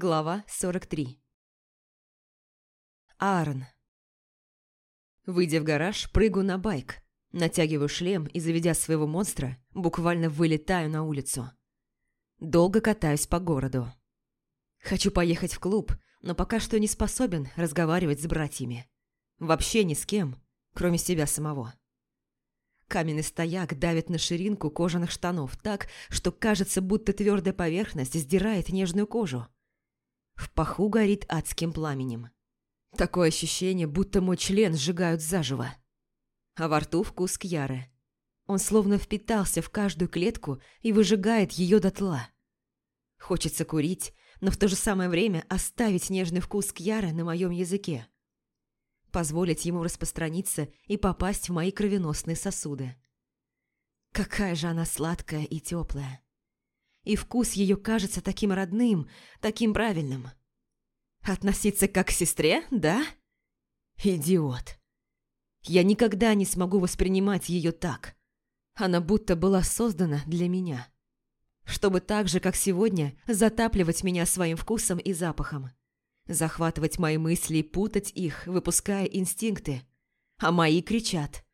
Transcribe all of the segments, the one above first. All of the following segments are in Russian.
Глава 43 Аарон Выйдя в гараж, прыгаю на байк, натягиваю шлем и, заведя своего монстра, буквально вылетаю на улицу. Долго катаюсь по городу. Хочу поехать в клуб, но пока что не способен разговаривать с братьями. Вообще ни с кем, кроме себя самого. Каменный стояк давит на ширинку кожаных штанов так, что кажется, будто твердая поверхность сдирает нежную кожу. В паху горит адским пламенем. Такое ощущение, будто мой член сжигают заживо. А во рту вкус кьяры. Он словно впитался в каждую клетку и выжигает ее дотла. Хочется курить, но в то же самое время оставить нежный вкус кьяры на моем языке. Позволить ему распространиться и попасть в мои кровеносные сосуды. Какая же она сладкая и теплая. И вкус ее кажется таким родным, таким правильным. Относиться как к сестре, да? Идиот. Я никогда не смогу воспринимать ее так. Она будто была создана для меня чтобы так же, как сегодня, затапливать меня своим вкусом и запахом. Захватывать мои мысли и путать их, выпуская инстинкты. А мои кричат.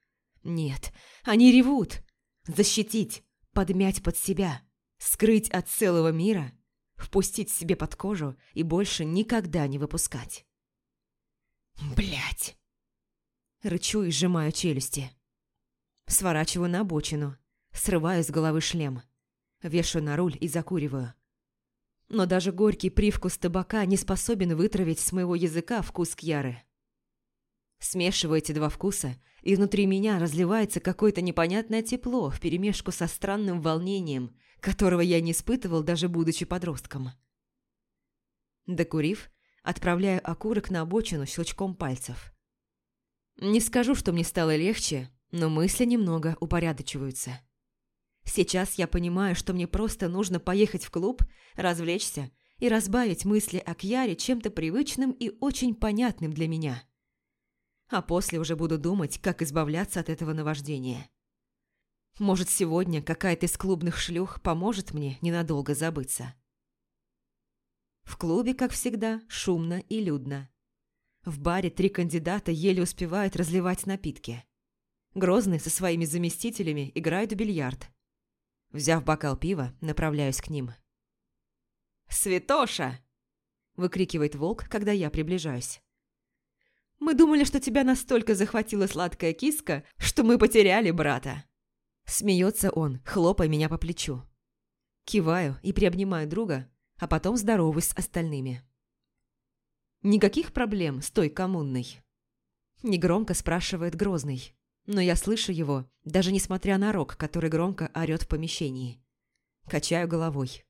Нет, они ревут. Защитить, подмять под себя, скрыть от целого мира, впустить себе под кожу и больше никогда не выпускать. Блять! Рычу и сжимаю челюсти. Сворачиваю на обочину, срываю с головы шлем – Вешаю на руль и закуриваю. Но даже горький привкус табака не способен вытравить с моего языка вкус кьяры. Смешиваю эти два вкуса, и внутри меня разливается какое-то непонятное тепло вперемешку со странным волнением, которого я не испытывал, даже будучи подростком. Докурив, отправляю окурок на обочину щелчком пальцев. Не скажу, что мне стало легче, но мысли немного упорядочиваются. Сейчас я понимаю, что мне просто нужно поехать в клуб, развлечься и разбавить мысли о Кьяре чем-то привычным и очень понятным для меня. А после уже буду думать, как избавляться от этого наваждения. Может, сегодня какая-то из клубных шлюх поможет мне ненадолго забыться. В клубе, как всегда, шумно и людно. В баре три кандидата еле успевают разливать напитки. Грозный со своими заместителями играет в бильярд. Взяв бокал пива, направляюсь к ним. «Святоша!» – выкрикивает волк, когда я приближаюсь. «Мы думали, что тебя настолько захватила сладкая киска, что мы потеряли брата!» Смеется он, хлопая меня по плечу. Киваю и приобнимаю друга, а потом здороваюсь с остальными. «Никаких проблем с той коммунной?» Негромко спрашивает Грозный но я слышу его, даже несмотря на рок, который громко орёт в помещении. Качаю головой.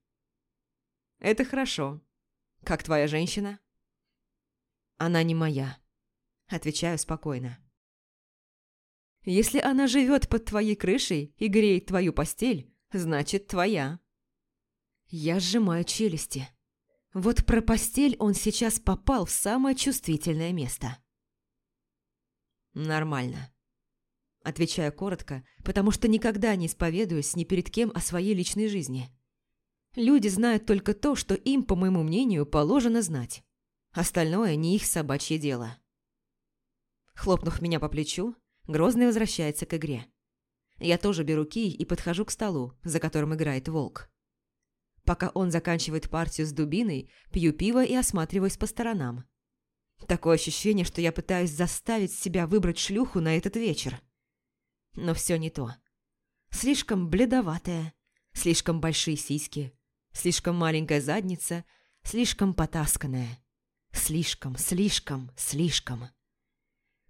«Это хорошо. Как твоя женщина?» «Она не моя», — отвечаю спокойно. «Если она живет под твоей крышей и греет твою постель, значит, твоя». Я сжимаю челюсти. Вот про постель он сейчас попал в самое чувствительное место. «Нормально», Отвечаю коротко, потому что никогда не исповедуюсь ни перед кем о своей личной жизни. Люди знают только то, что им, по моему мнению, положено знать. Остальное не их собачье дело. Хлопнув меня по плечу, Грозный возвращается к игре. Я тоже беру кий и подхожу к столу, за которым играет волк. Пока он заканчивает партию с дубиной, пью пиво и осматриваюсь по сторонам. Такое ощущение, что я пытаюсь заставить себя выбрать шлюху на этот вечер. Но все не то. Слишком бледоватая, слишком большие сиськи, слишком маленькая задница, слишком потасканная. Слишком, слишком, слишком.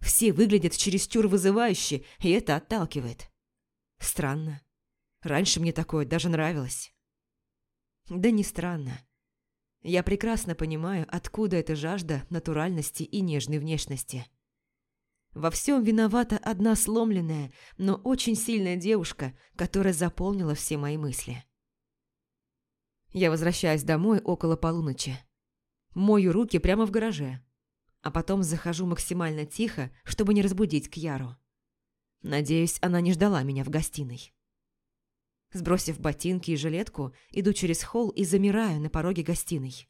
Все выглядят чересчур вызывающе, и это отталкивает. Странно. Раньше мне такое даже нравилось. Да не странно. Я прекрасно понимаю, откуда эта жажда натуральности и нежной внешности. Во всем виновата одна сломленная, но очень сильная девушка, которая заполнила все мои мысли. Я возвращаюсь домой около полуночи. Мою руки прямо в гараже, а потом захожу максимально тихо, чтобы не разбудить Кьяру. Надеюсь, она не ждала меня в гостиной. Сбросив ботинки и жилетку, иду через холл и замираю на пороге гостиной.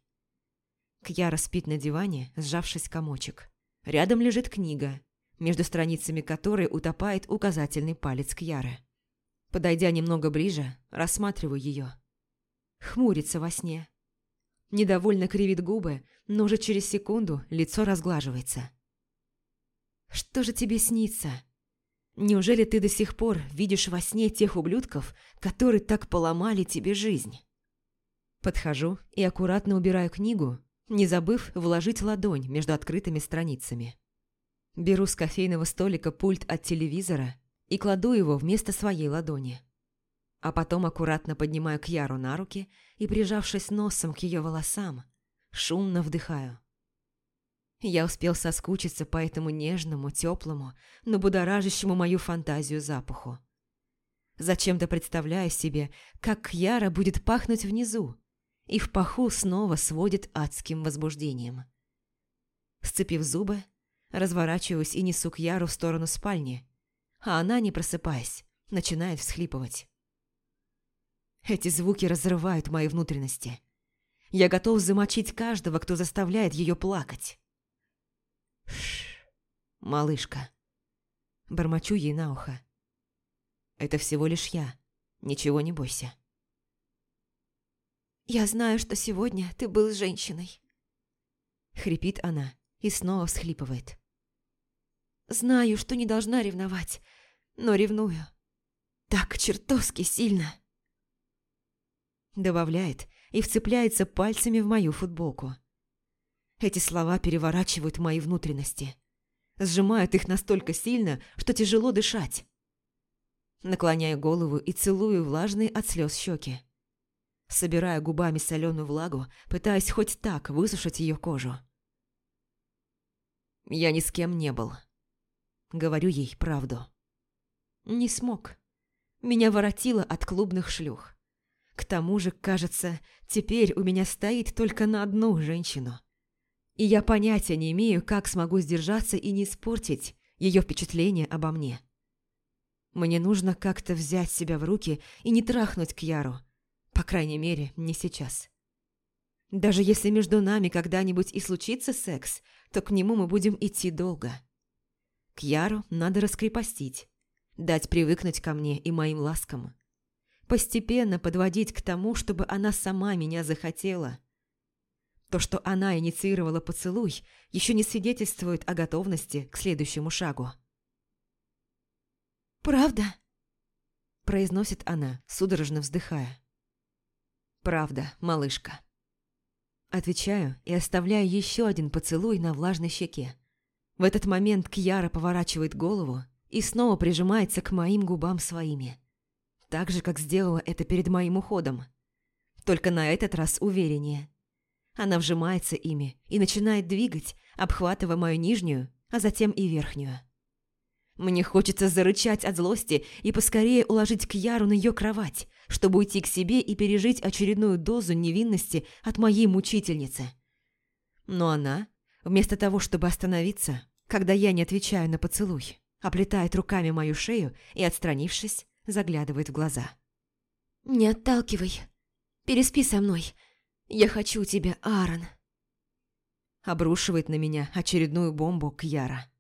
Кьяра спит на диване, сжавшись комочек. Рядом лежит книга, между страницами которой утопает указательный палец Кьяры. Подойдя немного ближе, рассматриваю ее. Хмурится во сне. Недовольно кривит губы, но уже через секунду лицо разглаживается. «Что же тебе снится? Неужели ты до сих пор видишь во сне тех ублюдков, которые так поломали тебе жизнь?» Подхожу и аккуратно убираю книгу, не забыв вложить ладонь между открытыми страницами. Беру с кофейного столика пульт от телевизора и кладу его вместо своей ладони. А потом аккуратно поднимаю Кьяру на руки и, прижавшись носом к ее волосам, шумно вдыхаю. Я успел соскучиться по этому нежному, теплому, но будоражащему мою фантазию запаху. Зачем-то представляю себе, как Кьяра будет пахнуть внизу, и в паху снова сводит адским возбуждением. Сцепив зубы, разворачиваюсь и несу Кьяру в сторону спальни, а она, не просыпаясь, начинает всхлипывать. Эти звуки разрывают мои внутренности. Я готов замочить каждого, кто заставляет ее плакать. Шш, малышка. Бормочу ей на ухо. Это всего лишь я. Ничего не бойся. «Я знаю, что сегодня ты был женщиной». Хрипит она и снова всхлипывает. «Знаю, что не должна ревновать, но ревную. Так чертовски сильно». Добавляет и вцепляется пальцами в мою футболку. Эти слова переворачивают мои внутренности. Сжимают их настолько сильно, что тяжело дышать. Наклоняю голову и целую влажные от слез щеки собирая губами соленую влагу, пытаясь хоть так высушить ее кожу. Я ни с кем не был. Говорю ей правду. Не смог. Меня воротило от клубных шлюх. К тому же, кажется, теперь у меня стоит только на одну женщину. И я понятия не имею, как смогу сдержаться и не испортить ее впечатление обо мне. Мне нужно как-то взять себя в руки и не трахнуть Кьяру, по крайней мере, не сейчас. Даже если между нами когда-нибудь и случится секс, то к нему мы будем идти долго. К Яру надо раскрепостить, дать привыкнуть ко мне и моим ласкам. Постепенно подводить к тому, чтобы она сама меня захотела. То, что она инициировала поцелуй, еще не свидетельствует о готовности к следующему шагу. «Правда?» – произносит она, судорожно вздыхая. «Правда, малышка». Отвечаю и оставляю еще один поцелуй на влажной щеке. В этот момент Кьяра поворачивает голову и снова прижимается к моим губам своими. Так же, как сделала это перед моим уходом. Только на этот раз увереннее. Она вжимается ими и начинает двигать, обхватывая мою нижнюю, а затем и верхнюю. Мне хочется зарычать от злости и поскорее уложить Кьяру на ее кровать, чтобы уйти к себе и пережить очередную дозу невинности от моей мучительницы. Но она, вместо того, чтобы остановиться, когда я не отвечаю на поцелуй, оплетает руками мою шею и, отстранившись, заглядывает в глаза. «Не отталкивай. Переспи со мной. Я хочу тебя, Аарон». Обрушивает на меня очередную бомбу Кьяра.